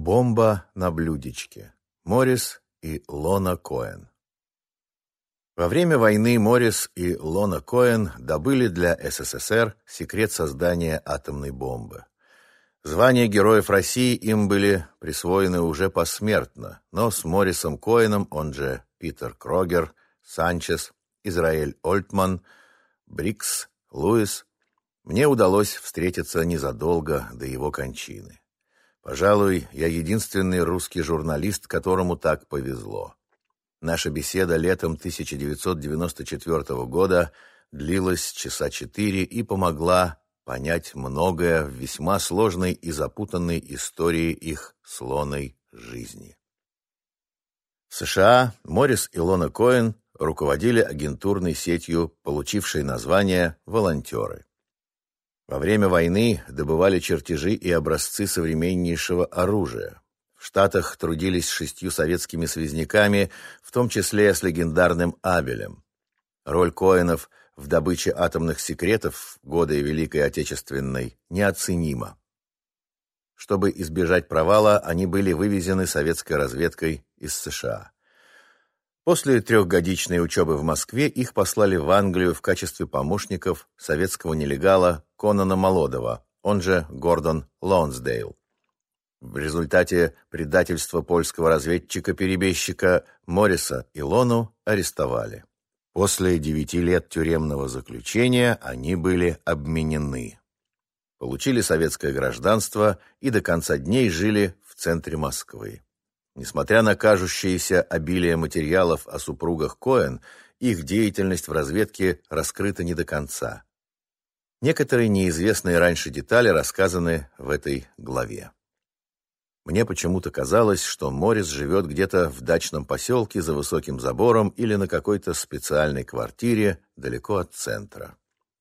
Бомба на блюдечке. Моррис и Лона Коэн. Во время войны Моррис и Лона Коэн добыли для СССР секрет создания атомной бомбы. Звания Героев России им были присвоены уже посмертно, но с Моррисом Коэном, он же Питер Крогер, Санчес, Израиль Ольтман, Брикс, Луис, мне удалось встретиться незадолго до его кончины. Пожалуй, я единственный русский журналист, которому так повезло. Наша беседа летом 1994 года длилась часа четыре и помогла понять многое в весьма сложной и запутанной истории их слоной жизни. В США Моррис и Лона Коэн руководили агентурной сетью, получившей название «Волонтеры». Во время войны добывали чертежи и образцы современнейшего оружия. В Штатах трудились шестью советскими связняками, в том числе с легендарным Абелем. Роль Коинов в добыче атомных секретов годы Великой Отечественной неоценима. Чтобы избежать провала, они были вывезены советской разведкой из США. После трехгодичной учебы в Москве их послали в Англию в качестве помощников советского нелегала Конана Молодова, он же Гордон Лонсдейл. В результате предательства польского разведчика-перебежчика Морриса Илону арестовали. После девяти лет тюремного заключения они были обменены. Получили советское гражданство и до конца дней жили в центре Москвы. Несмотря на кажущееся обилие материалов о супругах Коэн, их деятельность в разведке раскрыта не до конца. Некоторые неизвестные раньше детали рассказаны в этой главе. Мне почему-то казалось, что Морис живет где-то в дачном поселке за высоким забором или на какой-то специальной квартире далеко от центра.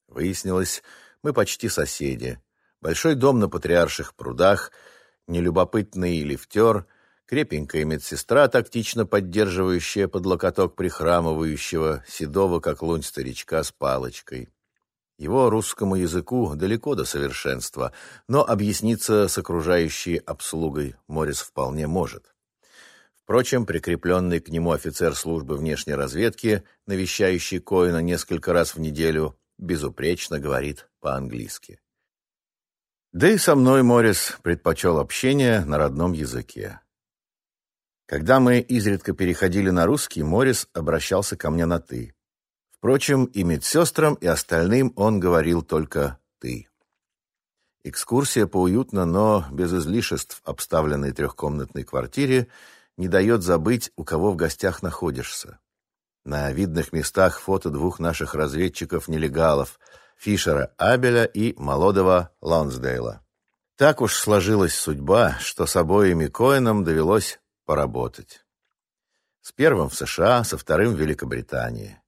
Выяснилось, мы почти соседи. Большой дом на Патриарших прудах, нелюбопытный лифтер — крепенькая медсестра, тактично поддерживающая под локоток прихрамывающего, седого, как лунь старичка, с палочкой. Его русскому языку далеко до совершенства, но объясниться с окружающей обслугой Морис вполне может. Впрочем, прикрепленный к нему офицер службы внешней разведки, навещающий Коина несколько раз в неделю, безупречно говорит по-английски. Да и со мной Морис предпочел общение на родном языке. Когда мы изредка переходили на русский, Морис обращался ко мне на «ты». Впрочем, и медсестрам, и остальным он говорил только «ты». Экскурсия по уютно, но без излишеств обставленной трехкомнатной квартире не дает забыть, у кого в гостях находишься. На видных местах фото двух наших разведчиков-нелегалов Фишера Абеля и Молодого Лонсдейла. Так уж сложилась судьба, что с обоими Коэнам довелось поработать. С первым в США, со вторым в Великобритании.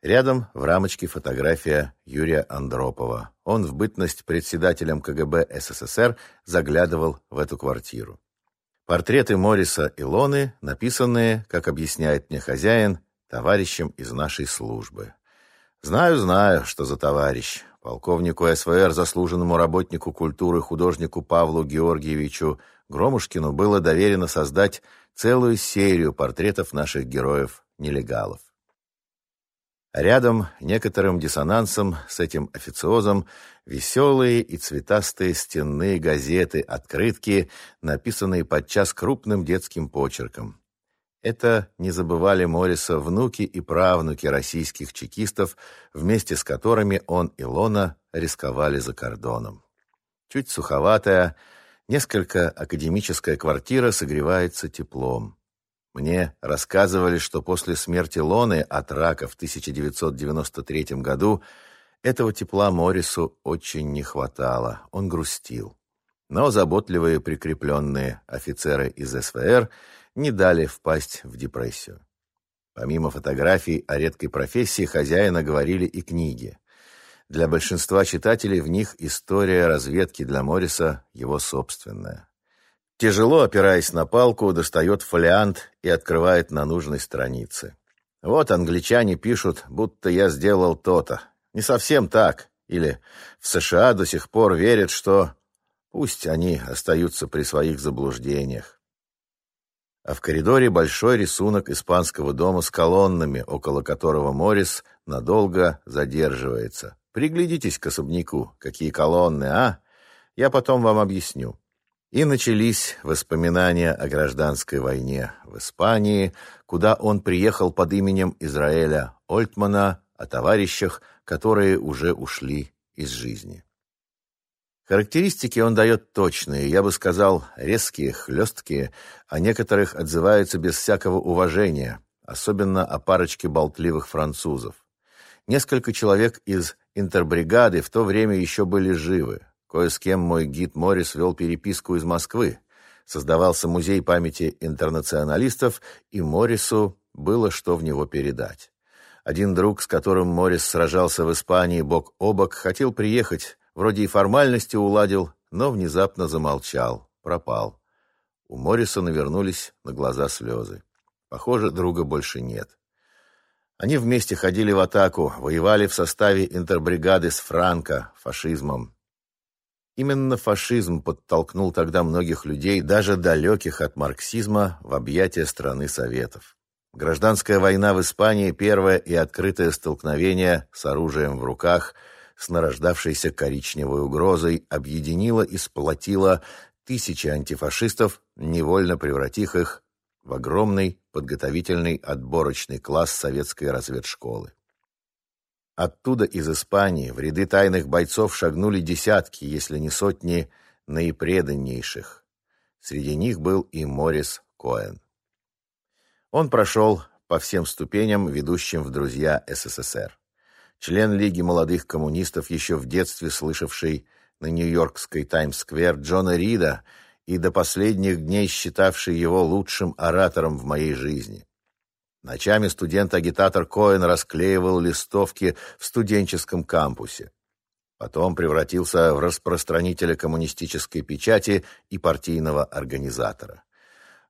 Рядом в рамочке фотография Юрия Андропова. Он в бытность председателем КГБ СССР заглядывал в эту квартиру. Портреты Мориса и Лоны, написанные, как объясняет мне хозяин, товарищем из нашей службы. Знаю, знаю, что за товарищ. Полковнику СВР, заслуженному работнику культуры, художнику Павлу Георгиевичу Громушкину было доверено создать целую серию портретов наших героев-нелегалов. рядом, некоторым диссонансом с этим официозом, веселые и цветастые стенные газеты, открытки, написанные подчас крупным детским почерком. Это не забывали Мориса внуки и правнуки российских чекистов, вместе с которыми он и Лона рисковали за кордоном. Чуть суховатая, Несколько академическая квартира согревается теплом. Мне рассказывали, что после смерти Лоны от рака в 1993 году этого тепла Морису очень не хватало. Он грустил. Но заботливые прикрепленные офицеры из СВР не дали впасть в депрессию. Помимо фотографий о редкой профессии, хозяина говорили и книги. Для большинства читателей в них история разведки для Морриса его собственная. Тяжело, опираясь на палку, достает фолиант и открывает на нужной странице. Вот англичане пишут, будто я сделал то-то. Не совсем так. Или в США до сих пор верят, что... Пусть они остаются при своих заблуждениях. А в коридоре большой рисунок испанского дома с колоннами, около которого Морис надолго задерживается. Приглядитесь к особняку. Какие колонны, а? Я потом вам объясню. И начались воспоминания о гражданской войне в Испании, куда он приехал под именем Израиля Ольтмана, о товарищах, которые уже ушли из жизни. Характеристики он дает точные, я бы сказал, резкие, хлесткие, а некоторых отзываются без всякого уважения, особенно о парочке болтливых французов. Несколько человек из интербригады в то время еще были живы. Кое с кем мой гид Моррис вел переписку из Москвы. Создавался музей памяти интернационалистов, и Моррису было что в него передать. Один друг, с которым Моррис сражался в Испании бок о бок, хотел приехать, вроде и формальности уладил, но внезапно замолчал, пропал. У Морриса навернулись на глаза слезы. Похоже, друга больше нет. Они вместе ходили в атаку, воевали в составе интербригады с Франко, фашизмом. Именно фашизм подтолкнул тогда многих людей, даже далеких от марксизма, в объятия страны Советов. Гражданская война в Испании – первое и открытое столкновение с оружием в руках, с нарождавшейся коричневой угрозой, объединила и сплотила тысячи антифашистов, невольно превратив их в огромный подготовительный отборочный класс советской разведшколы. Оттуда, из Испании, в ряды тайных бойцов шагнули десятки, если не сотни, наипреданнейших. Среди них был и Морис Коэн. Он прошел по всем ступеням, ведущим в друзья СССР. Член Лиги молодых коммунистов, еще в детстве слышавший на Нью-Йоркской Таймс-сквер Джона Рида и до последних дней считавший его лучшим оратором в моей жизни. Ночами студент-агитатор Коэн расклеивал листовки в студенческом кампусе. Потом превратился в распространителя коммунистической печати и партийного организатора.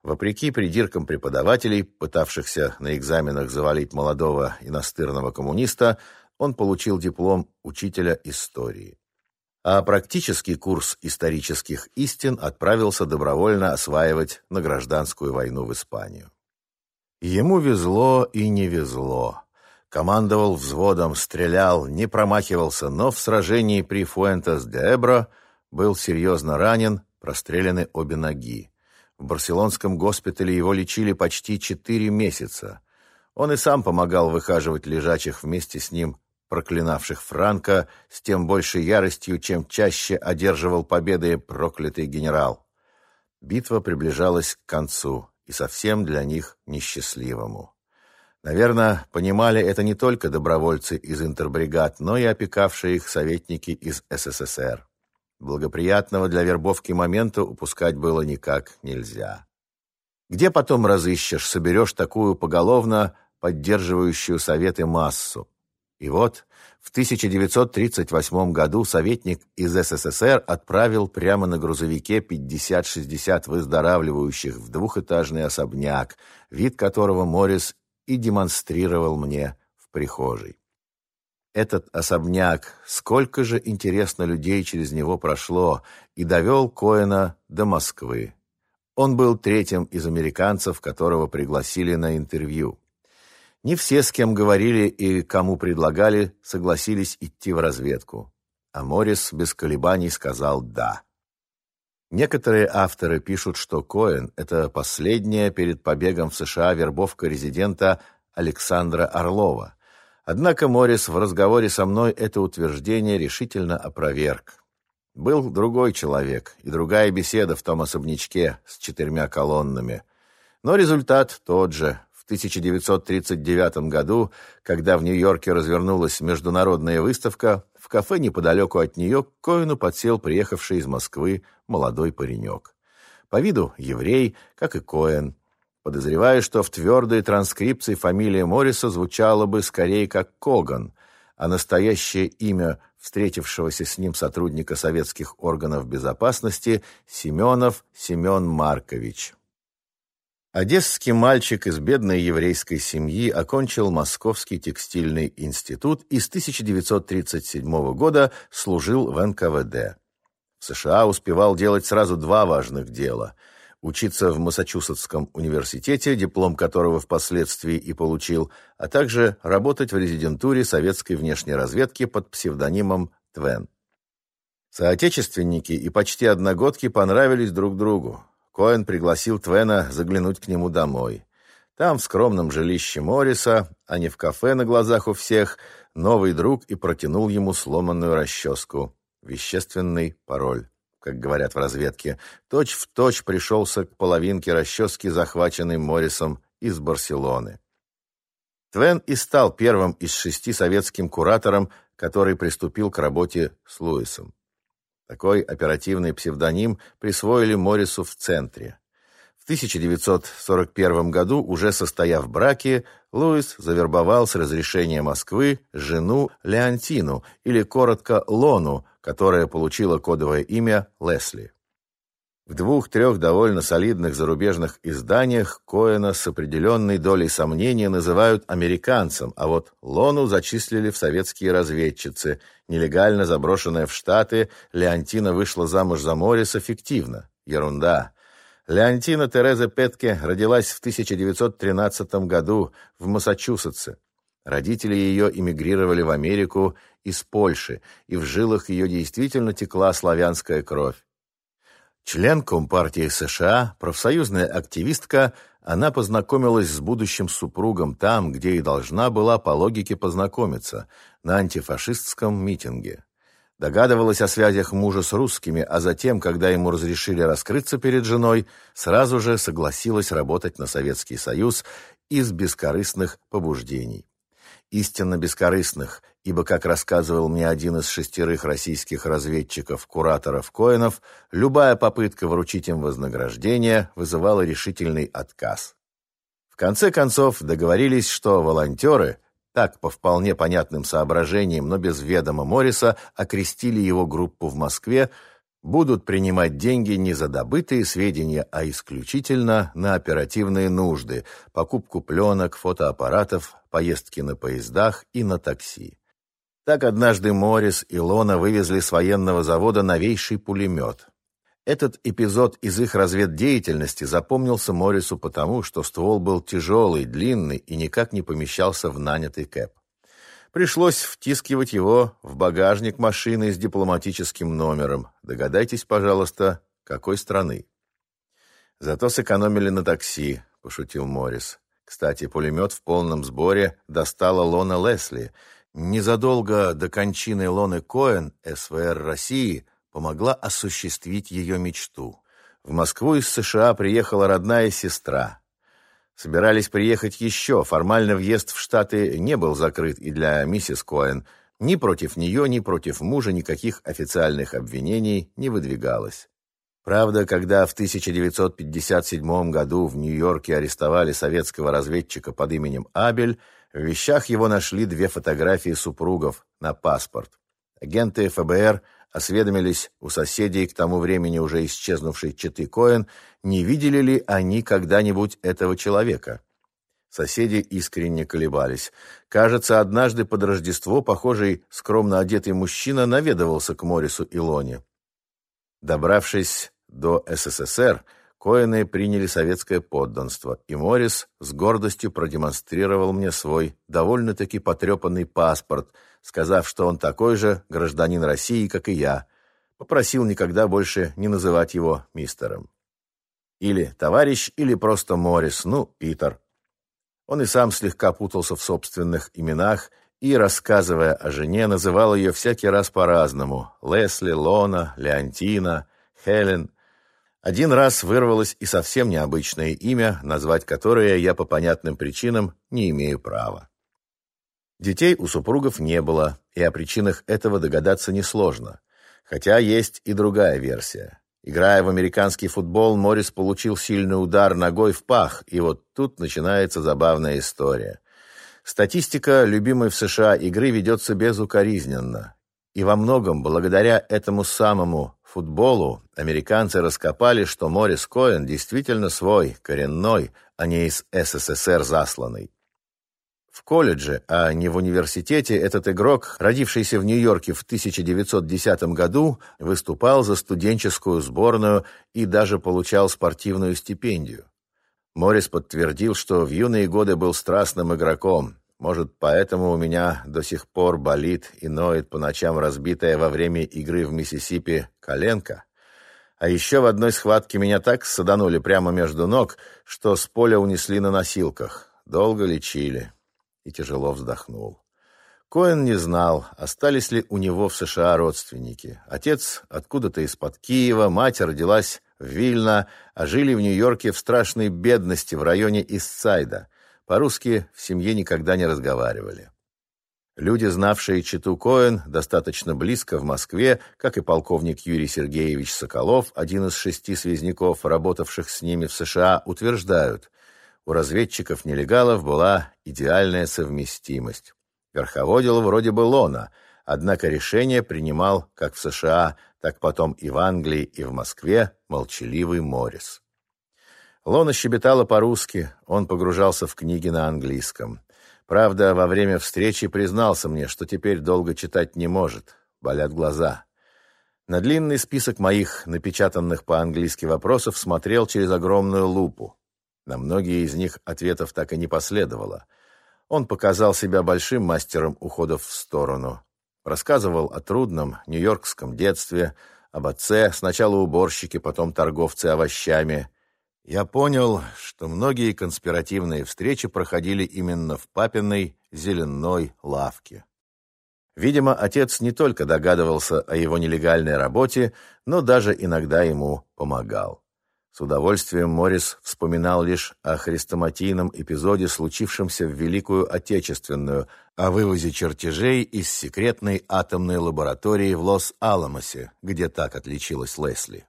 Вопреки придиркам преподавателей, пытавшихся на экзаменах завалить молодого и настырного коммуниста, он получил диплом учителя истории. А практический курс исторических истин отправился добровольно осваивать на гражданскую войну в Испанию. Ему везло и не везло. Командовал взводом, стрелял, не промахивался, но в сражении при Фуэнтес-де-Эбро был серьезно ранен, прострелены обе ноги. В барселонском госпитале его лечили почти четыре месяца. Он и сам помогал выхаживать лежачих вместе с ним, проклинавших Франка, с тем большей яростью, чем чаще одерживал победы проклятый генерал. Битва приближалась к концу и совсем для них несчастливому. Наверное, понимали это не только добровольцы из интербригад, но и опекавшие их советники из СССР. Благоприятного для вербовки момента упускать было никак нельзя. Где потом разыщешь, соберешь такую поголовно поддерживающую советы массу? И вот в 1938 году советник из СССР отправил прямо на грузовике 50-60 выздоравливающих в двухэтажный особняк, вид которого Моррис и демонстрировал мне в прихожей. Этот особняк, сколько же, интересно, людей через него прошло, и довел Коэна до Москвы. Он был третьим из американцев, которого пригласили на интервью. Не все, с кем говорили и кому предлагали, согласились идти в разведку. А Моррис без колебаний сказал «да». Некоторые авторы пишут, что Коэн – это последняя перед побегом в США вербовка резидента Александра Орлова. Однако Моррис в разговоре со мной это утверждение решительно опроверг. Был другой человек и другая беседа в том особнячке с четырьмя колоннами. Но результат тот же. В 1939 году, когда в Нью-Йорке развернулась международная выставка, в кафе неподалеку от нее к Коину подсел приехавший из Москвы молодой паренек. По виду еврей, как и Коэн. Подозреваю, что в твердой транскрипции фамилия Морриса звучала бы скорее как Коган, а настоящее имя встретившегося с ним сотрудника советских органов безопасности Семенов Семен Маркович. Одесский мальчик из бедной еврейской семьи окончил Московский текстильный институт и с 1937 года служил в НКВД. В США успевал делать сразу два важных дела – учиться в Массачусетском университете, диплом которого впоследствии и получил, а также работать в резидентуре советской внешней разведки под псевдонимом Твен. Соотечественники и почти одногодки понравились друг другу. Коэн пригласил Твена заглянуть к нему домой. Там, в скромном жилище Морриса, а не в кафе на глазах у всех, новый друг и протянул ему сломанную расческу. Вещественный пароль как говорят в разведке, точь-в-точь точь пришелся к половинке расчески, захваченной Моррисом из Барселоны. Твен и стал первым из шести советским куратором, который приступил к работе с Луисом. Такой оперативный псевдоним присвоили Моррису в центре. В 1941 году, уже состояв в браке, Луис завербовал с разрешения Москвы жену Леонтину, или коротко Лону, которая получила кодовое имя Лесли. В двух-трех довольно солидных зарубежных изданиях Коэна с определенной долей сомнения называют американцем, а вот Лону зачислили в советские разведчицы. Нелегально заброшенная в Штаты, Леонтина вышла замуж за Морриса фиктивно. Ерунда. Леонтина Тереза Петке родилась в 1913 году в Массачусетсе. Родители ее эмигрировали в Америку из Польши, и в жилах ее действительно текла славянская кровь. Член Компартии США, профсоюзная активистка, она познакомилась с будущим супругом там, где и должна была по логике познакомиться, на антифашистском митинге. Догадывалась о связях мужа с русскими, а затем, когда ему разрешили раскрыться перед женой, сразу же согласилась работать на Советский Союз из бескорыстных побуждений. Истинно бескорыстных, ибо, как рассказывал мне один из шестерых российских разведчиков-кураторов Коинов, любая попытка вручить им вознаграждение вызывала решительный отказ. В конце концов договорились, что волонтеры – так, по вполне понятным соображениям, но без ведома Морриса, окрестили его группу в Москве, будут принимать деньги не за добытые сведения, а исключительно на оперативные нужды, покупку пленок, фотоаппаратов, поездки на поездах и на такси. Так однажды Моррис и Лона вывезли с военного завода новейший пулемет. Этот эпизод из их разведдеятельности запомнился Моррису потому, что ствол был тяжелый, длинный и никак не помещался в нанятый кэп. Пришлось втискивать его в багажник машины с дипломатическим номером. Догадайтесь, пожалуйста, какой страны. Зато сэкономили на такси, пошутил Моррис. Кстати, пулемет в полном сборе достала Лона Лесли. Незадолго до кончины Лоны Коэн, СВР России, помогла осуществить ее мечту. В Москву из США приехала родная сестра. Собирались приехать еще. Формально въезд в Штаты не был закрыт и для миссис Коэн. Ни против нее, ни против мужа никаких официальных обвинений не выдвигалось. Правда, когда в 1957 году в Нью-Йорке арестовали советского разведчика под именем Абель, в вещах его нашли две фотографии супругов на паспорт. Агенты ФБР осведомились у соседей к тому времени уже исчезнувшей Четы Коэн, не видели ли они когда-нибудь этого человека. Соседи искренне колебались. Кажется, однажды под Рождество похожий скромно одетый мужчина наведывался к Морису Илоне. Добравшись до СССР, Коэны приняли советское подданство, и Морис с гордостью продемонстрировал мне свой довольно-таки потрепанный паспорт – сказав, что он такой же гражданин России, как и я, попросил никогда больше не называть его мистером. Или товарищ, или просто Моррис, ну, Питер. Он и сам слегка путался в собственных именах и, рассказывая о жене, называл ее всякий раз по-разному. Лесли, Лона, Леонтина, Хелен. Один раз вырвалось и совсем необычное имя, назвать которое я по понятным причинам не имею права. Детей у супругов не было, и о причинах этого догадаться несложно. Хотя есть и другая версия. Играя в американский футбол, Моррис получил сильный удар ногой в пах, и вот тут начинается забавная история. Статистика любимой в США игры ведется безукоризненно. И во многом благодаря этому самому футболу американцы раскопали, что Моррис Коэн действительно свой, коренной, а не из СССР засланный. В колледже, а не в университете, этот игрок, родившийся в Нью-Йорке в 1910 году, выступал за студенческую сборную и даже получал спортивную стипендию. Моррис подтвердил, что в юные годы был страстным игроком. Может, поэтому у меня до сих пор болит и ноет по ночам разбитая во время игры в Миссисипи коленка. А еще в одной схватке меня так саданули прямо между ног, что с поля унесли на носилках. Долго лечили и тяжело вздохнул. Коэн не знал, остались ли у него в США родственники. Отец откуда-то из-под Киева, мать родилась в Вильно, а жили в Нью-Йорке в страшной бедности в районе Истсайда. По-русски в семье никогда не разговаривали. Люди, знавшие Читу Коэн достаточно близко в Москве, как и полковник Юрий Сергеевич Соколов, один из шести связняков, работавших с ними в США, утверждают, у разведчиков-нелегалов была идеальная совместимость. Верховодил вроде бы Лона, однако решение принимал как в США, так потом и в Англии, и в Москве молчаливый Моррис. Лона щебетала по-русски, он погружался в книги на английском. Правда, во время встречи признался мне, что теперь долго читать не может, болят глаза. На длинный список моих напечатанных по-английски вопросов смотрел через огромную лупу. На многие из них ответов так и не последовало. Он показал себя большим мастером уходов в сторону. Рассказывал о трудном нью-йоркском детстве, об отце, сначала уборщике, потом торговце овощами. Я понял, что многие конспиративные встречи проходили именно в папиной зеленой лавке. Видимо, отец не только догадывался о его нелегальной работе, но даже иногда ему помогал. С удовольствием Моррис вспоминал лишь о хрестоматийном эпизоде, случившемся в Великую Отечественную, о вывозе чертежей из секретной атомной лаборатории в Лос-Аламосе, где так отличилась Лесли.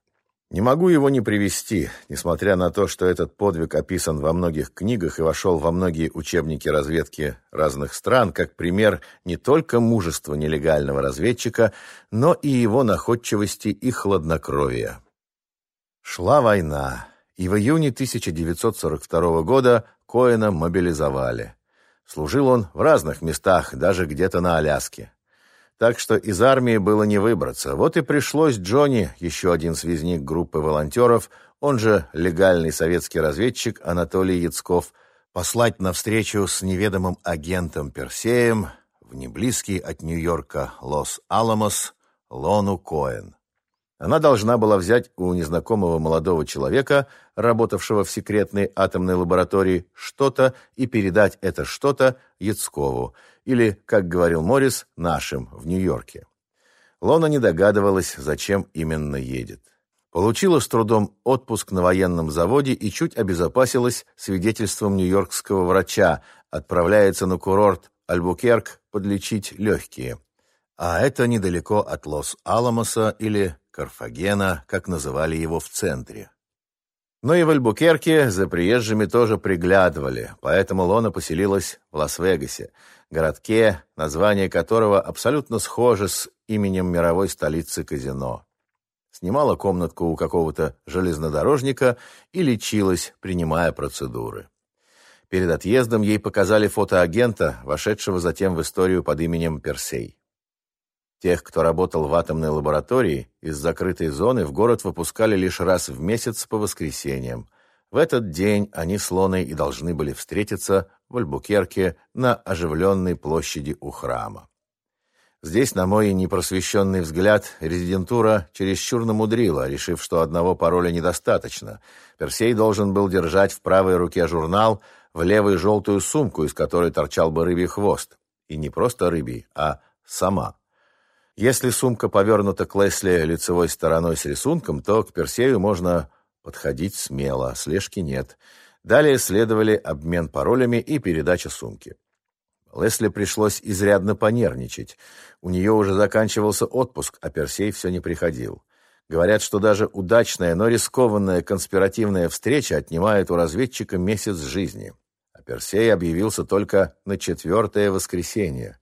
Не могу его не привести, несмотря на то, что этот подвиг описан во многих книгах и вошел во многие учебники разведки разных стран, как пример не только мужества нелегального разведчика, но и его находчивости и хладнокровия. Шла война, и в июне 1942 года Коэна мобилизовали. Служил он в разных местах, даже где-то на Аляске. Так что из армии было не выбраться. Вот и пришлось Джонни, еще один связник группы волонтеров, он же легальный советский разведчик Анатолий Яцков, послать на встречу с неведомым агентом Персеем в неблизкий от Нью-Йорка Лос-Аламос Лону Коэн. Она должна была взять у незнакомого молодого человека, работавшего в секретной атомной лаборатории, что-то и передать это что-то Яцкову, или, как говорил Моррис, нашим в Нью-Йорке. Лона не догадывалась, зачем именно едет. Получила с трудом отпуск на военном заводе и чуть обезопасилась свидетельством нью-йоркского врача, отправляется на курорт Альбукерк подлечить легкие. А это недалеко от Лос-Аламоса или Карфагена, как называли его в центре. Но и в Альбукерке за приезжими тоже приглядывали, поэтому Лона поселилась в Лас-Вегасе, городке, название которого абсолютно схоже с именем мировой столицы казино. Снимала комнатку у какого-то железнодорожника и лечилась, принимая процедуры. Перед отъездом ей показали фото агента, вошедшего затем в историю под именем Персей. Тех, кто работал в атомной лаборатории, из закрытой зоны в город выпускали лишь раз в месяц по воскресеньям. В этот день они с Лоной и должны были встретиться в Альбукерке на оживленной площади у храма. Здесь, на мой непросвещенный взгляд, резидентура чересчур намудрила, решив, что одного пароля недостаточно. Персей должен был держать в правой руке журнал, в левой желтую сумку, из которой торчал бы рыбий хвост. И не просто рыбий, а сама. Если сумка повернута к Лесли лицевой стороной с рисунком, то к Персею можно подходить смело, слежки нет. Далее следовали обмен паролями и передача сумки. Лесли пришлось изрядно понервничать. У нее уже заканчивался отпуск, а Персей все не приходил. Говорят, что даже удачная, но рискованная конспиративная встреча отнимает у разведчика месяц жизни. А Персей объявился только на четвертое воскресенье.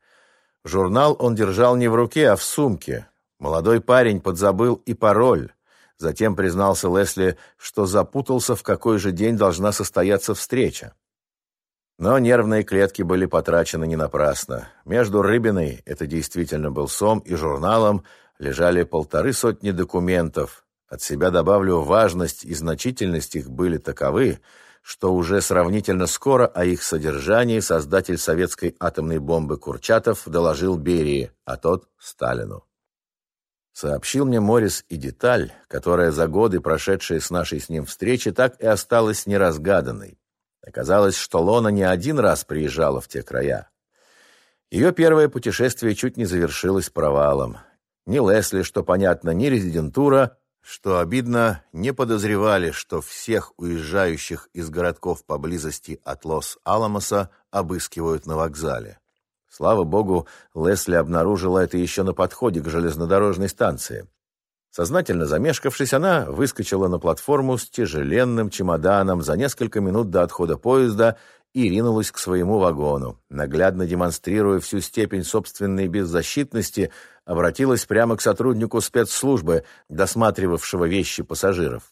Журнал он держал не в руке, а в сумке. Молодой парень подзабыл и пароль. Затем признался Лесли, что запутался, в какой же день должна состояться встреча. Но нервные клетки были потрачены не напрасно. Между Рыбиной, это действительно был СОМ, и журналом лежали полторы сотни документов. От себя добавлю, важность и значительность их были таковы, что уже сравнительно скоро о их содержании создатель советской атомной бомбы Курчатов доложил Берии, а тот – Сталину. Сообщил мне Морис и деталь, которая за годы, прошедшие с нашей с ним встречи, так и осталась неразгаданной. Оказалось, что Лона не один раз приезжала в те края. Ее первое путешествие чуть не завершилось провалом. Ни Лесли, что понятно, ни резидентура, что обидно, не подозревали, что всех уезжающих из городков поблизости от Лос-Аламоса обыскивают на вокзале. Слава богу, Лесли обнаружила это еще на подходе к железнодорожной станции. Сознательно замешкавшись, она выскочила на платформу с тяжеленным чемоданом за несколько минут до отхода поезда и ринулась к своему вагону. Наглядно демонстрируя всю степень собственной беззащитности, обратилась прямо к сотруднику спецслужбы, досматривавшего вещи пассажиров.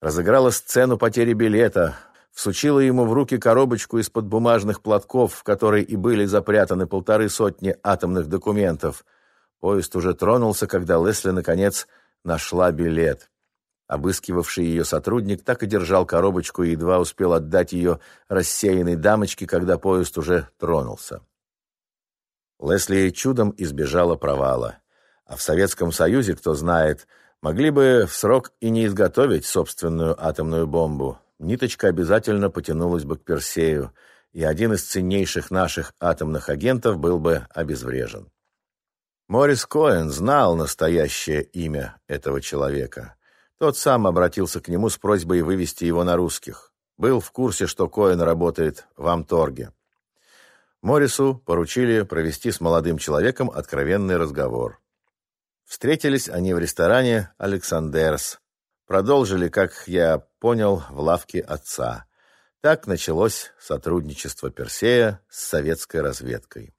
Разыграла сцену потери билета, всучила ему в руки коробочку из-под бумажных платков, в которой и были запрятаны полторы сотни атомных документов – Поезд уже тронулся, когда Лесли, наконец, нашла билет. Обыскивавший ее сотрудник так и держал коробочку и едва успел отдать ее рассеянной дамочке, когда поезд уже тронулся. Лесли чудом избежала провала. А в Советском Союзе, кто знает, могли бы в срок и не изготовить собственную атомную бомбу. Ниточка обязательно потянулась бы к Персею, и один из ценнейших наших атомных агентов был бы обезврежен. Морис Коэн знал настоящее имя этого человека. Тот сам обратился к нему с просьбой вывести его на русских. Был в курсе, что Коэн работает в Амторге. Морису поручили провести с молодым человеком откровенный разговор. Встретились они в ресторане «Александерс». Продолжили, как я понял, в лавке отца. Так началось сотрудничество Персея с советской разведкой.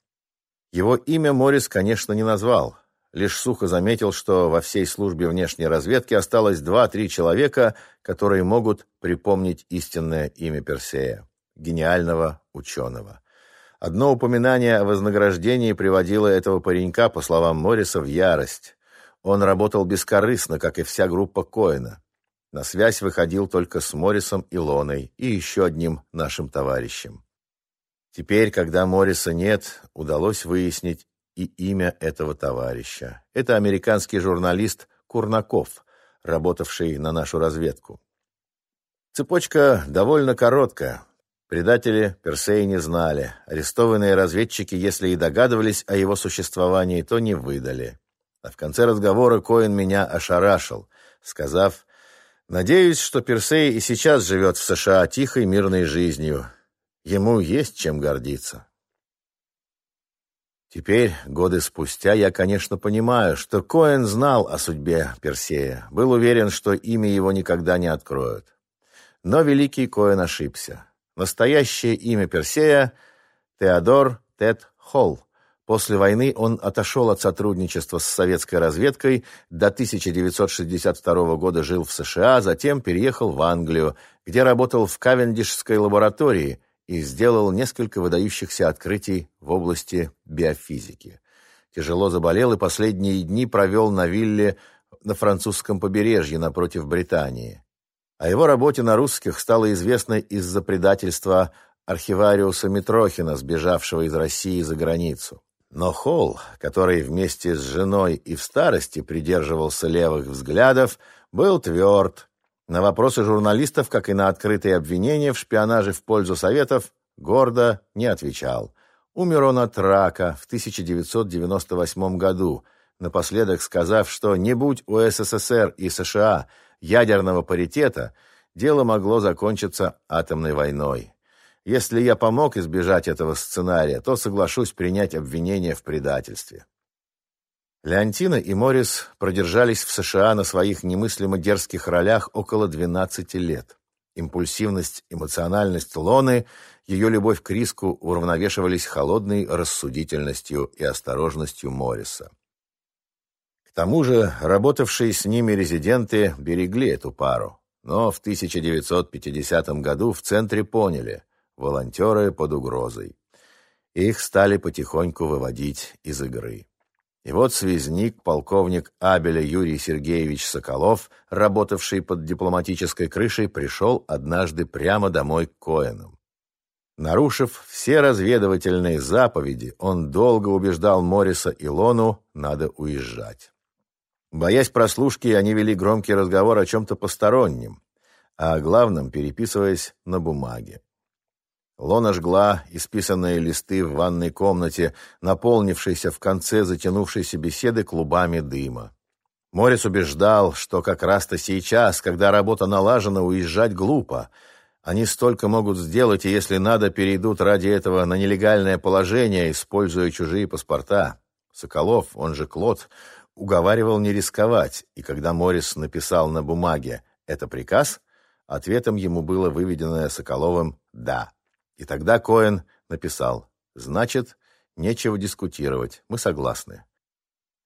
Его имя Морис, конечно, не назвал. Лишь сухо заметил, что во всей службе внешней разведки осталось два-три человека, которые могут припомнить истинное имя Персея, гениального ученого. Одно упоминание о вознаграждении приводило этого паренька, по словам Морриса, в ярость. Он работал бескорыстно, как и вся группа Коэна. На связь выходил только с Моррисом и Лоной и еще одним нашим товарищем. Теперь, когда Морриса нет, удалось выяснить и имя этого товарища. Это американский журналист Курнаков, работавший на нашу разведку. Цепочка довольно короткая. Предатели Персея не знали. Арестованные разведчики, если и догадывались о его существовании, то не выдали. А в конце разговора Коэн меня ошарашил, сказав, «Надеюсь, что Персей и сейчас живет в США тихой мирной жизнью. Ему есть чем гордиться. Теперь, годы спустя, я, конечно, понимаю, что Коэн знал о судьбе Персея, был уверен, что имя его никогда не откроют. Но великий Коэн ошибся. Настоящее имя Персея – Теодор Тед Холл. После войны он отошел от сотрудничества с советской разведкой, до 1962 года жил в США, затем переехал в Англию, где работал в Кавендишской лаборатории – и сделал несколько выдающихся открытий в области биофизики. Тяжело заболел и последние дни провел на вилле на французском побережье напротив Британии. О его работе на русских стало известно из-за предательства архивариуса Митрохина, сбежавшего из России за границу. Но Холл, который вместе с женой и в старости придерживался левых взглядов, был тверд на вопросы журналистов, как и на открытые обвинения в шпионаже в пользу Советов, гордо не отвечал. Умер он от рака в 1998 году, напоследок сказав, что не будь у СССР и США ядерного паритета, дело могло закончиться атомной войной. Если я помог избежать этого сценария, то соглашусь принять обвинение в предательстве. Леонтина и Моррис продержались в США на своих немыслимо дерзких ролях около 12 лет. Импульсивность, эмоциональность Лоны, ее любовь к риску уравновешивались холодной рассудительностью и осторожностью Морриса. Тому же, работавшие с ними резиденты берегли эту пару. Но в 1950 году в центре поняли, волонтеры под угрозой. Их стали потихоньку выводить из игры. И вот связник, полковник Абеля Юрий Сергеевич Соколов, работавший под дипломатической крышей, пришел однажды прямо домой к Коэнам. Нарушив все разведывательные заповеди, он долго убеждал Мориса и Лону, надо уезжать. Боясь прослушки, они вели громкий разговор о чем-то постороннем, а о главном переписываясь на бумаге. Лона жгла исписанные листы в ванной комнате, наполнившейся в конце затянувшейся беседы клубами дыма. Морис убеждал, что как раз-то сейчас, когда работа налажена, уезжать глупо. Они столько могут сделать, и если надо, перейдут ради этого на нелегальное положение, используя чужие паспорта. Соколов, он же Клод, уговаривал не рисковать, и когда Морис написал на бумаге «это приказ», ответом ему было выведенное Соколовым «да». И тогда Коэн написал «значит, нечего дискутировать, мы согласны».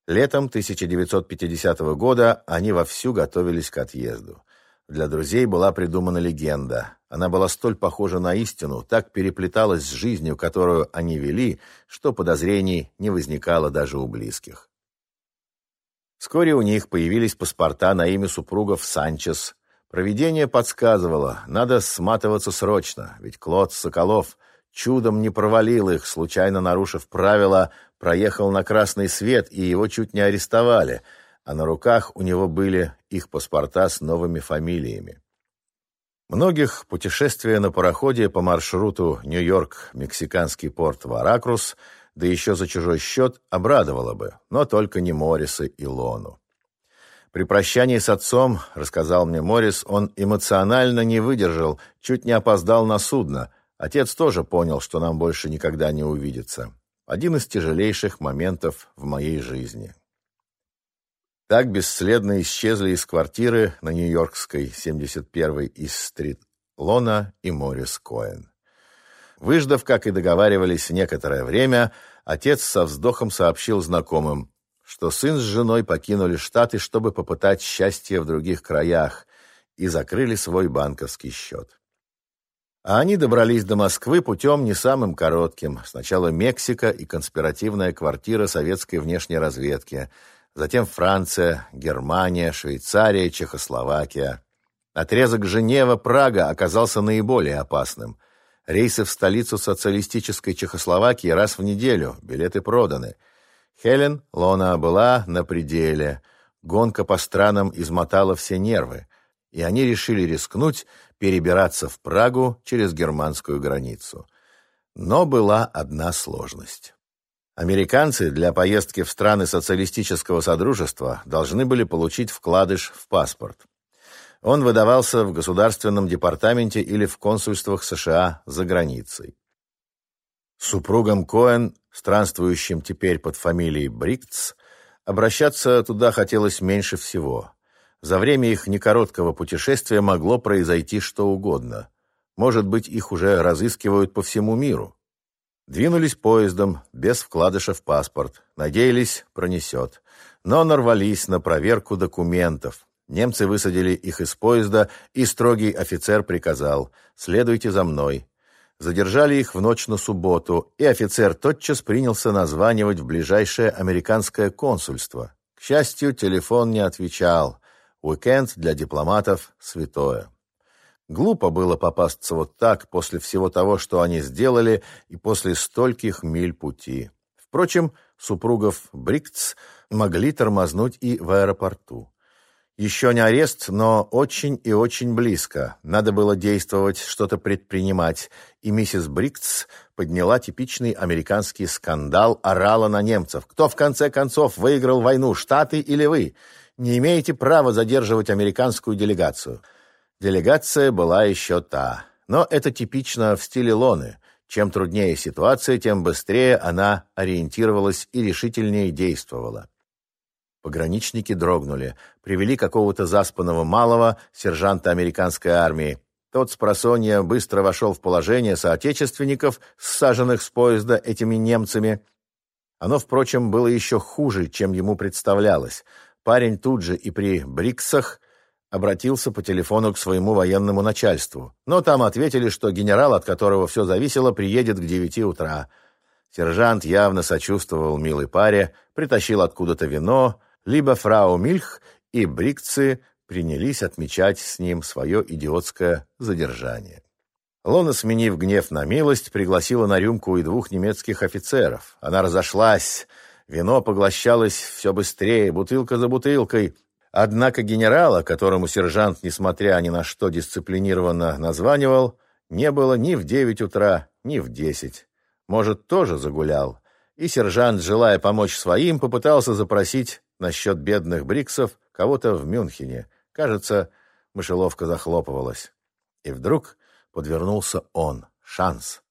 Летом 1950 года они вовсю готовились к отъезду. Для друзей была придумана легенда. Она была столь похожа на истину, так переплеталась с жизнью, которую они вели, что подозрений не возникало даже у близких. Вскоре у них появились паспорта на имя супругов Санчес. Провидение подсказывало, надо сматываться срочно, ведь Клод Соколов чудом не провалил их, случайно нарушив правила, проехал на красный свет, и его чуть не арестовали, а на руках у него были их паспорта с новыми фамилиями. Многих путешествие на пароходе по маршруту Нью-Йорк-Мексиканский порт Варакрус – да еще за чужой счет, обрадовало бы, но только не Морриса и Лону. При прощании с отцом, рассказал мне Моррис, он эмоционально не выдержал, чуть не опоздал на судно. Отец тоже понял, что нам больше никогда не увидится. Один из тяжелейших моментов в моей жизни. Так бесследно исчезли из квартиры на Нью-Йоркской 71-й из стрит Лона и Моррис Коэн. Выждав, как и договаривались, некоторое время, отец со вздохом сообщил знакомым, что сын с женой покинули Штаты, чтобы попытать счастье в других краях, и закрыли свой банковский счет. А они добрались до Москвы путем не самым коротким. Сначала Мексика и конспиративная квартира советской внешней разведки, затем Франция, Германия, Швейцария, Чехословакия. Отрезок Женева-Прага оказался наиболее опасным. Рейсы в столицу социалистической Чехословакии раз в неделю, билеты проданы. Хелен Лона была на пределе. Гонка по странам измотала все нервы, и они решили рискнуть перебираться в Прагу через германскую границу. Но была одна сложность. Американцы для поездки в страны социалистического содружества должны были получить вкладыш в паспорт. Он выдавался в Государственном департаменте или в консульствах США за границей. Супругам Коэн, странствующим теперь под фамилией Бриктс, обращаться туда хотелось меньше всего. За время их некороткого путешествия могло произойти что угодно. Может быть, их уже разыскивают по всему миру. Двинулись поездом, без вкладыша в паспорт. Надеялись, пронесет. Но нарвались на проверку документов, Немцы высадили их из поезда, и строгий офицер приказал «Следуйте за мной». Задержали их в ночь на субботу, и офицер тотчас принялся названивать в ближайшее американское консульство. К счастью, телефон не отвечал. Уикенд для дипломатов – святое. Глупо было попасться вот так после всего того, что они сделали, и после стольких миль пути. Впрочем, супругов Бриктс могли тормознуть и в аэропорту. Еще не арест, но очень и очень близко. Надо было действовать, что-то предпринимать. И миссис Бриктс подняла типичный американский скандал, орала на немцев. Кто в конце концов выиграл войну, Штаты или вы? Не имеете права задерживать американскую делегацию. Делегация была еще та. Но это типично в стиле Лоны. Чем труднее ситуация, тем быстрее она ориентировалась и решительнее действовала. Пограничники дрогнули. Привели какого-то заспанного малого, сержанта американской армии. Тот с просонья быстро вошел в положение соотечественников, саженных с поезда этими немцами. Оно, впрочем, было еще хуже, чем ему представлялось. Парень тут же и при Бриксах обратился по телефону к своему военному начальству, но там ответили, что генерал, от которого все зависело, приедет к девяти утра. Сержант явно сочувствовал милой паре, притащил откуда-то вино, либо фрау Мильх и Брикцы принялись отмечать с ним свое идиотское задержание. Лона, сменив гнев на милость, пригласила на рюмку и двух немецких офицеров. Она разошлась, вино поглощалось все быстрее, бутылка за бутылкой. Однако генерала, которому сержант, несмотря ни на что дисциплинированно названивал, не было ни в девять утра, ни в десять. Может, тоже загулял. И сержант, желая помочь своим, попытался запросить насчет бедных бриксов кого-то в Мюнхене. Кажется, мышеловка захлопывалась. И вдруг подвернулся он, шанс.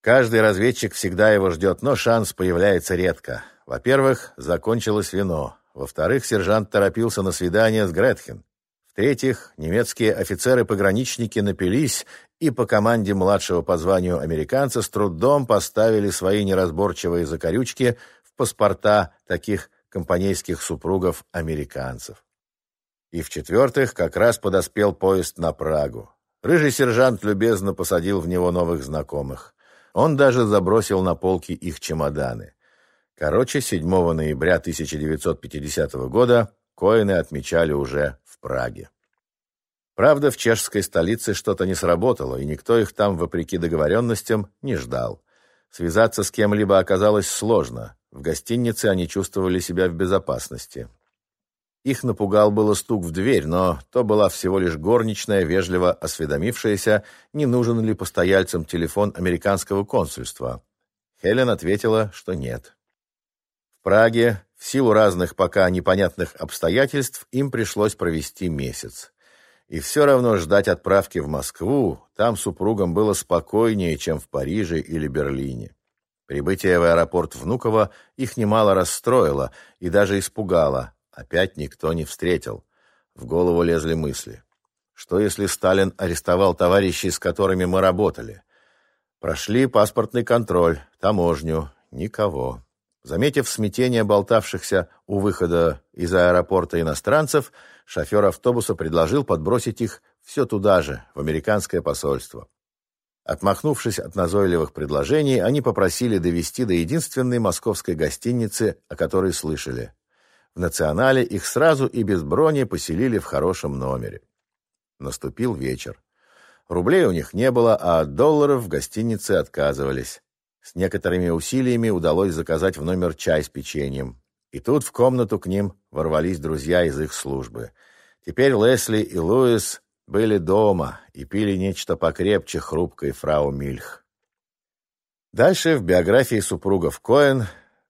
Каждый разведчик всегда его ждет, но шанс появляется редко. Во-первых, закончилось вино. Во-вторых, сержант торопился на свидание с Гретхен. В-третьих, немецкие офицеры-пограничники напились и по команде младшего по званию американца с трудом поставили свои неразборчивые закорючки в паспорта таких компанейских супругов американцев. И в-четвертых, как раз подоспел поезд на Прагу. Рыжий сержант любезно посадил в него новых знакомых. Он даже забросил на полки их чемоданы. Короче, 7 ноября 1950 года Коины отмечали уже в Праге. Правда, в чешской столице что-то не сработало, и никто их там, вопреки договоренностям, не ждал. Связаться с кем-либо оказалось сложно. В гостинице они чувствовали себя в безопасности. Их напугал было стук в дверь, но то была всего лишь горничная, вежливо осведомившаяся, не нужен ли постояльцам телефон американского консульства. Хелен ответила, что нет. В Праге, в силу разных пока непонятных обстоятельств, им пришлось провести месяц. И все равно ждать отправки в Москву там супругам было спокойнее, чем в Париже или Берлине. Прибытие в аэропорт Внуково их немало расстроило и даже испугало, Опять никто не встретил. В голову лезли мысли. Что если Сталин арестовал товарищей, с которыми мы работали? Прошли паспортный контроль, таможню. Никого. Заметив смятение болтавшихся у выхода из аэропорта иностранцев, шофер автобуса предложил подбросить их все туда же, в американское посольство. Отмахнувшись от назойливых предложений, они попросили довести до единственной московской гостиницы, о которой слышали. В «Национале» их сразу и без брони поселили в хорошем номере. Наступил вечер. Рублей у них не было, а от долларов в гостинице отказывались. С некоторыми усилиями удалось заказать в номер чай с печеньем. И тут в комнату к ним ворвались друзья из их службы. Теперь Лесли и Луис были дома и пили нечто покрепче хрупкой фрау Мильх. Дальше в биографии супругов Коэн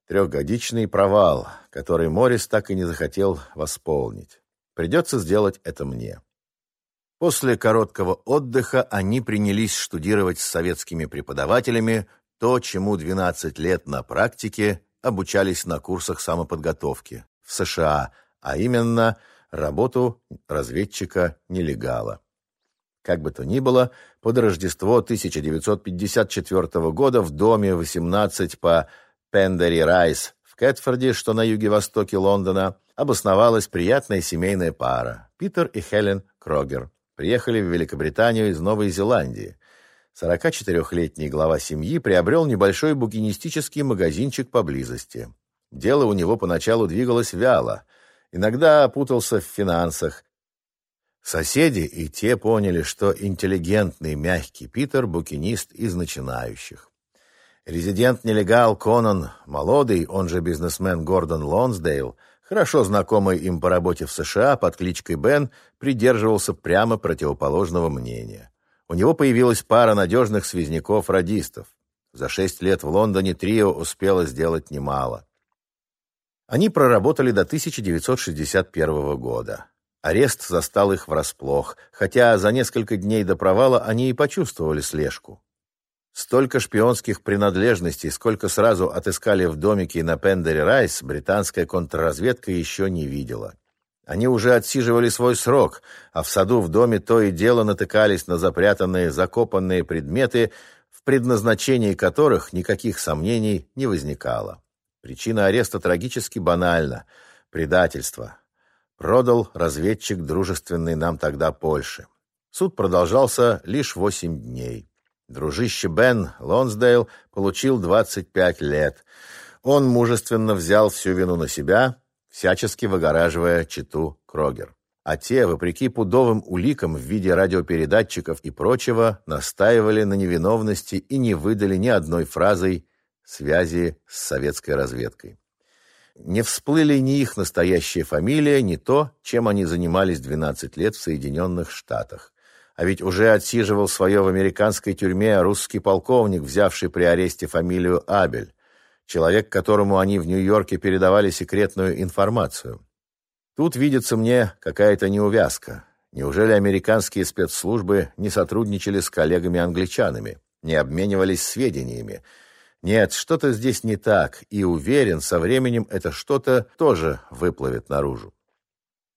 Трехгодичный провал, который Морис так и не захотел восполнить. Придется сделать это мне. После короткого отдыха они принялись штудировать с советскими преподавателями то, чему 12 лет на практике обучались на курсах самоподготовки в США, а именно работу разведчика-нелегала. Как бы то ни было, под Рождество 1954 года в доме 18 по Пендери Райс в Кэтфорде, что на юге-востоке Лондона, обосновалась приятная семейная пара. Питер и Хелен Крогер приехали в Великобританию из Новой Зеландии. 44-летний глава семьи приобрел небольшой букинистический магазинчик поблизости. Дело у него поначалу двигалось вяло. Иногда путался в финансах. Соседи и те поняли, что интеллигентный, мягкий Питер – букинист из начинающих. Резидент-нелегал Конан Молодый, он же бизнесмен Гордон Лонсдейл, хорошо знакомый им по работе в США под кличкой Бен, придерживался прямо противоположного мнения. У него появилась пара надежных связняков-радистов. За шесть лет в Лондоне трио успело сделать немало. Они проработали до 1961 года. Арест застал их врасплох, хотя за несколько дней до провала они и почувствовали слежку. Столько шпионских принадлежностей, сколько сразу отыскали в домике на Пендере Райс, британская контрразведка еще не видела. Они уже отсиживали свой срок, а в саду в доме то и дело натыкались на запрятанные, закопанные предметы, в предназначении которых никаких сомнений не возникало. Причина ареста трагически банальна – предательство. продал разведчик дружественный нам тогда Польши. Суд продолжался лишь восемь дней. Дружище Бен Лонсдейл получил 25 лет. Он мужественно взял всю вину на себя, всячески выгораживая читу Крогер. А те, вопреки пудовым уликам в виде радиопередатчиков и прочего, настаивали на невиновности и не выдали ни одной фразой связи с советской разведкой. Не всплыли ни их настоящая фамилия, ни то, чем они занимались 12 лет в Соединенных Штатах. А ведь уже отсиживал свое в американской тюрьме русский полковник, взявший при аресте фамилию Абель, человек, которому они в Нью-Йорке передавали секретную информацию. Тут видится мне какая-то неувязка. Неужели американские спецслужбы не сотрудничали с коллегами-англичанами, не обменивались сведениями? Нет, что-то здесь не так, и уверен, со временем это что-то тоже выплывет наружу.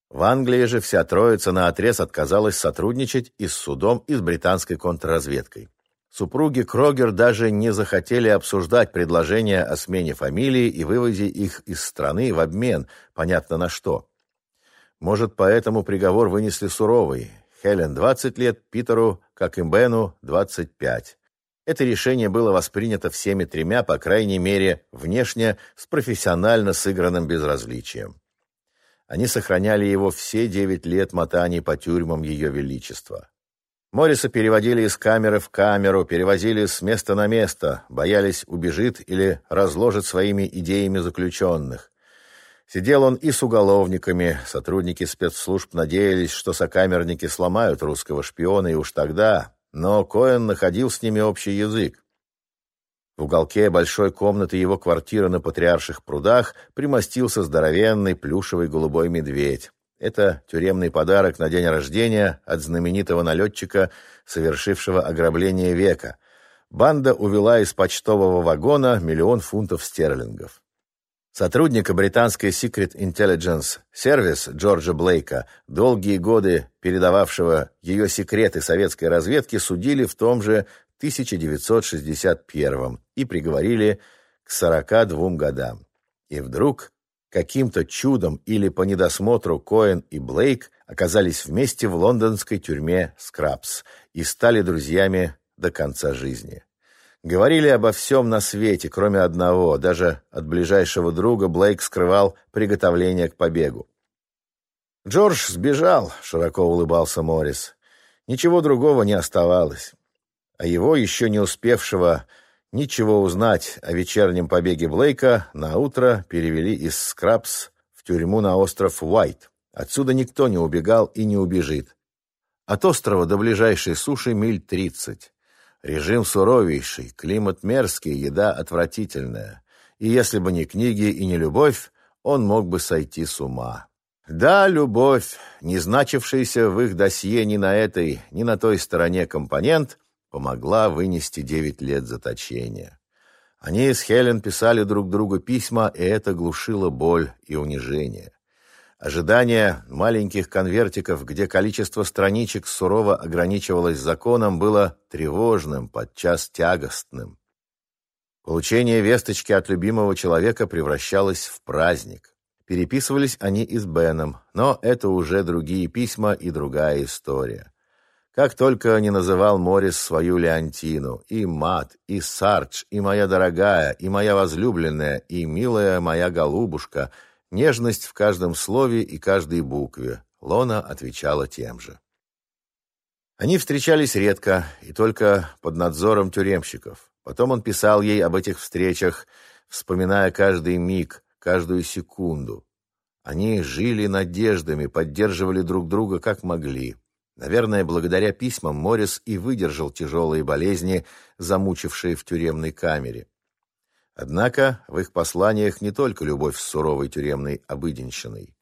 В Англии же вся троица наотрез отказалась сотрудничать и с судом, и с британской контрразведкой. Супруги Крогер даже не захотели обсуждать предложение о смене фамилии и выводе их из страны в обмен, понятно на что. Может, поэтому приговор вынесли суровый. Хелен 20 лет, Питеру, как и Бену, 25. Это решение было воспринято всеми тремя, по крайней мере, внешне, с профессионально сыгранным безразличием. Они сохраняли его все девять лет мотаний по тюрьмам Ее Величества. Морриса переводили из камеры в камеру, перевозили с места на место, боялись убежит или разложит своими идеями заключенных. Сидел он и с уголовниками, сотрудники спецслужб надеялись, что сокамерники сломают русского шпиона, и уж тогда, но Коэн находил с ними общий язык. В уголке большой комнаты его квартиры на Патриарших прудах примостился здоровенный плюшевый голубой медведь. Это тюремный подарок на день рождения от знаменитого налетчика, совершившего ограбление века. Банда увела из почтового вагона миллион фунтов стерлингов. Сотрудника британской Secret Intelligence Service Джорджа Блейка, долгие годы передававшего ее секреты советской разведки, судили в том же 1961 и приговорили к 42 годам. И вдруг, каким-то чудом или по недосмотру Коэн и Блейк оказались вместе в лондонской тюрьме Скрабс и стали друзьями до конца жизни. Говорили обо всем на свете, кроме одного. Даже от ближайшего друга Блейк скрывал приготовление к побегу. «Джордж сбежал», — широко улыбался Моррис. Ничего другого не оставалось а его, еще не успевшего ничего узнать о вечернем побеге Блейка, на утро перевели из Скрабс в тюрьму на остров Уайт. Отсюда никто не убегал и не убежит. От острова до ближайшей суши миль тридцать. Режим суровейший, климат мерзкий, еда отвратительная. И если бы не книги и не любовь, он мог бы сойти с ума. Да, любовь, не значившаяся в их досье ни на этой, ни на той стороне компонент – помогла вынести девять лет заточения. Они с Хелен писали друг другу письма, и это глушило боль и унижение. Ожидание маленьких конвертиков, где количество страничек сурово ограничивалось законом, было тревожным, подчас тягостным. Получение весточки от любимого человека превращалось в праздник. Переписывались они и с Беном, но это уже другие письма и другая история. Как только не называл Морис свою Леонтину, и мат, и сардж, и моя дорогая, и моя возлюбленная, и милая моя голубушка, нежность в каждом слове и каждой букве, Лона отвечала тем же. Они встречались редко и только под надзором тюремщиков. Потом он писал ей об этих встречах, вспоминая каждый миг, каждую секунду. Они жили надеждами, поддерживали друг друга как могли. Наверное, благодаря письмам Моррис и выдержал тяжелые болезни, замучившие в тюремной камере. Однако в их посланиях не только любовь с суровой тюремной обыденщиной.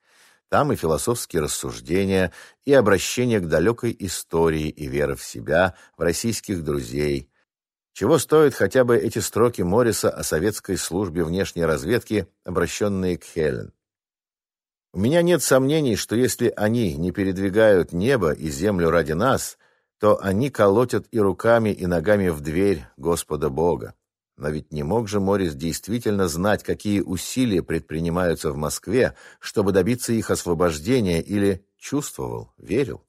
Там и философские рассуждения, и обращение к далекой истории, и вера в себя, в российских друзей. Чего стоят хотя бы эти строки Морриса о советской службе внешней разведки, обращенные к Хелен. У меня нет сомнений, что если они не передвигают небо и землю ради нас, то они колотят и руками, и ногами в дверь Господа Бога. Но ведь не мог же Морис действительно знать, какие усилия предпринимаются в Москве, чтобы добиться их освобождения, или чувствовал, верил?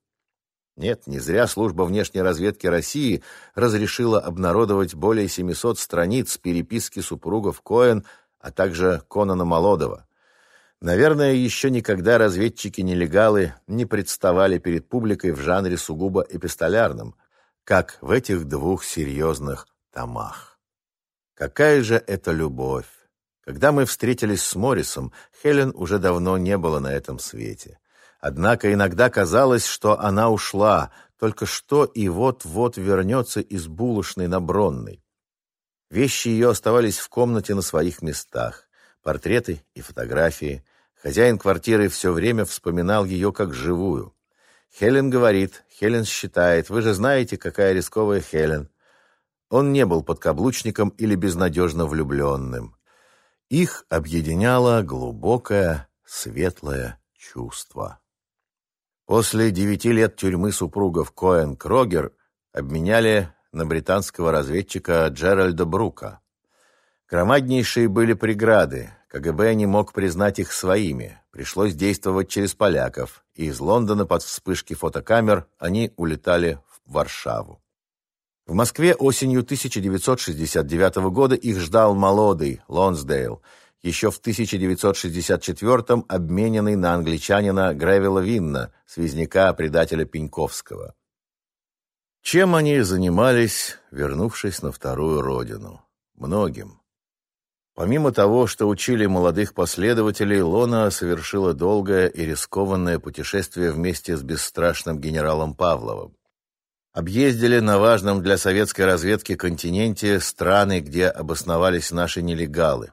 Нет, не зря служба внешней разведки России разрешила обнародовать более 700 страниц переписки супругов Коэн, а также Конана Молодова. Наверное, еще никогда разведчики-нелегалы не представали перед публикой в жанре сугубо эпистолярном, как в этих двух серьезных томах. Какая же это любовь! Когда мы встретились с Моррисом, Хелен уже давно не было на этом свете. Однако иногда казалось, что она ушла, только что и вот-вот вернется из булочной на Бронной. Вещи ее оставались в комнате на своих местах. Портреты и фотографии. Хозяин квартиры все время вспоминал ее как живую. Хелен говорит, Хелен считает, вы же знаете, какая рисковая Хелен. Он не был подкаблучником или безнадежно влюбленным. Их объединяло глубокое, светлое чувство. После девяти лет тюрьмы супругов Коэн Крогер обменяли на британского разведчика Джеральда Брука. Громаднейшие были преграды, КГБ не мог признать их своими, пришлось действовать через поляков, и из Лондона под вспышки фотокамер они улетали в Варшаву. В Москве осенью 1969 года их ждал молодый Лонсдейл, еще в 1964-м обмененный на англичанина Гревела Винна, связняка-предателя Пеньковского. Чем они занимались, вернувшись на вторую родину? Многим. Помимо того, что учили молодых последователей, Лона совершила долгое и рискованное путешествие вместе с бесстрашным генералом Павловым объездили на важном для советской разведки континенте страны, где обосновались наши нелегалы.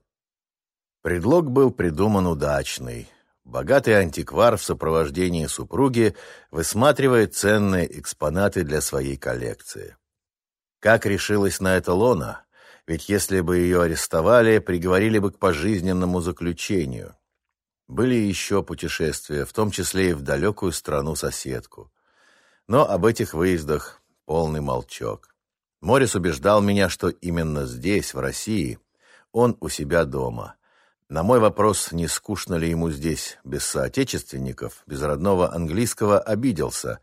Предлог был придуман удачный. Богатый антиквар в сопровождении супруги высматривает ценные экспонаты для своей коллекции. Как решилась на это Лона? Ведь если бы ее арестовали, приговорили бы к пожизненному заключению. Были еще путешествия, в том числе и в далекую страну-соседку. Но об этих выездах полный молчок. Морис убеждал меня, что именно здесь, в России, он у себя дома. На мой вопрос, не скучно ли ему здесь, без соотечественников, без родного английского, обиделся.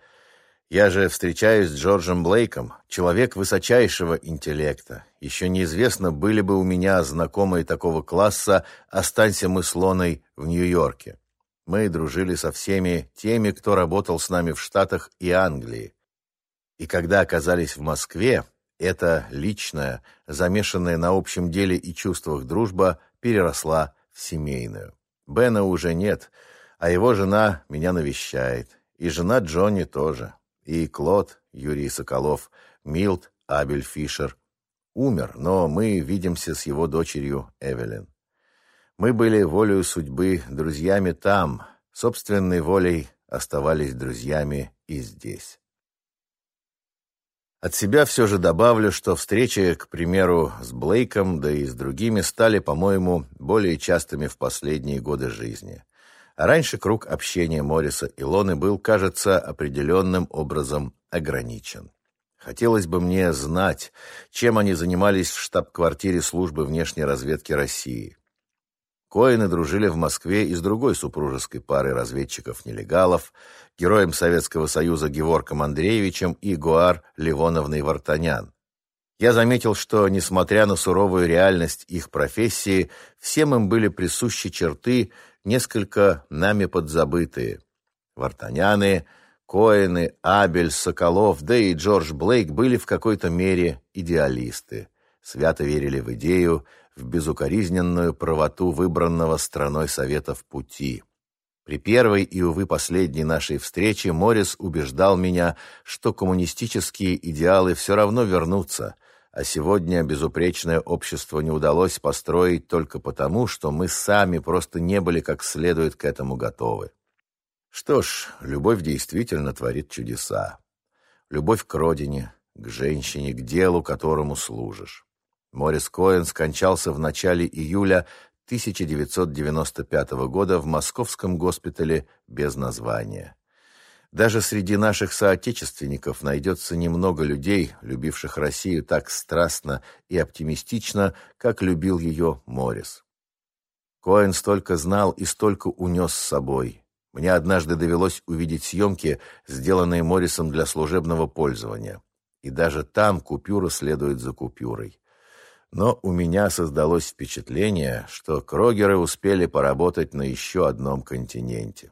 Я же встречаюсь с Джорджем Блейком, человек высочайшего интеллекта. Еще неизвестно, были бы у меня знакомые такого класса, останься мы с Лоной в Нью-Йорке. Мы дружили со всеми теми, кто работал с нами в Штатах и Англии. И когда оказались в Москве, эта личная, замешанная на общем деле и чувствах дружба переросла в семейную. Бена уже нет, а его жена меня навещает. И жена Джонни тоже. И Клод, Юрий Соколов, Милт, Абель Фишер. Умер, но мы видимся с его дочерью Эвелин. Мы были волею судьбы друзьями там, собственной волей оставались друзьями и здесь. От себя все же добавлю, что встречи, к примеру, с Блейком, да и с другими, стали, по-моему, более частыми в последние годы жизни. А раньше круг общения Морриса и Лоны был, кажется, определенным образом ограничен. Хотелось бы мне знать, чем они занимались в штаб-квартире службы внешней разведки России. Коины дружили в Москве и с другой супружеской парой разведчиков-нелегалов, героем Советского Союза Геворком Андреевичем и Гуар Ливоновной Вартанян. Я заметил, что, несмотря на суровую реальность их профессии, всем им были присущи черты, несколько нами подзабытые. Вартаняны, Коины, Абель, Соколов, да и Джордж Блейк были в какой-то мере идеалисты. Свято верили в идею, в безукоризненную правоту выбранного страной Советов пути. При первой и, увы, последней нашей встрече Моррис убеждал меня, что коммунистические идеалы все равно вернутся, а сегодня безупречное общество не удалось построить только потому, что мы сами просто не были как следует к этому готовы. Что ж, любовь действительно творит чудеса. Любовь к родине, к женщине, к делу, которому служишь. Морис Коэн скончался в начале июля 1995 года в московском госпитале без названия. Даже среди наших соотечественников найдется немного людей, любивших Россию так страстно и оптимистично, как любил ее Морис. Коэн столько знал и столько унес с собой. Мне однажды довелось увидеть съемки, сделанные Моррисом для служебного пользования. И даже там купюра следует за купюрой. Но у меня создалось впечатление, что Крогеры успели поработать на еще одном континенте.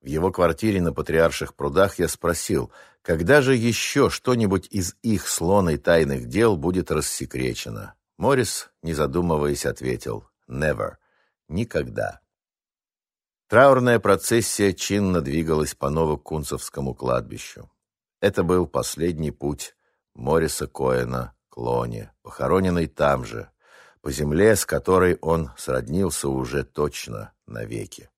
В его квартире на Патриарших прудах я спросил, когда же еще что-нибудь из их слоной тайных дел будет рассекречено. Моррис, не задумываясь, ответил «Never. Никогда». Траурная процессия чинно двигалась по Новокунцевскому кладбищу. Это был последний путь Морриса Коэна к Лоне, похороненный там же, по земле, с которой он сроднился уже точно навеки.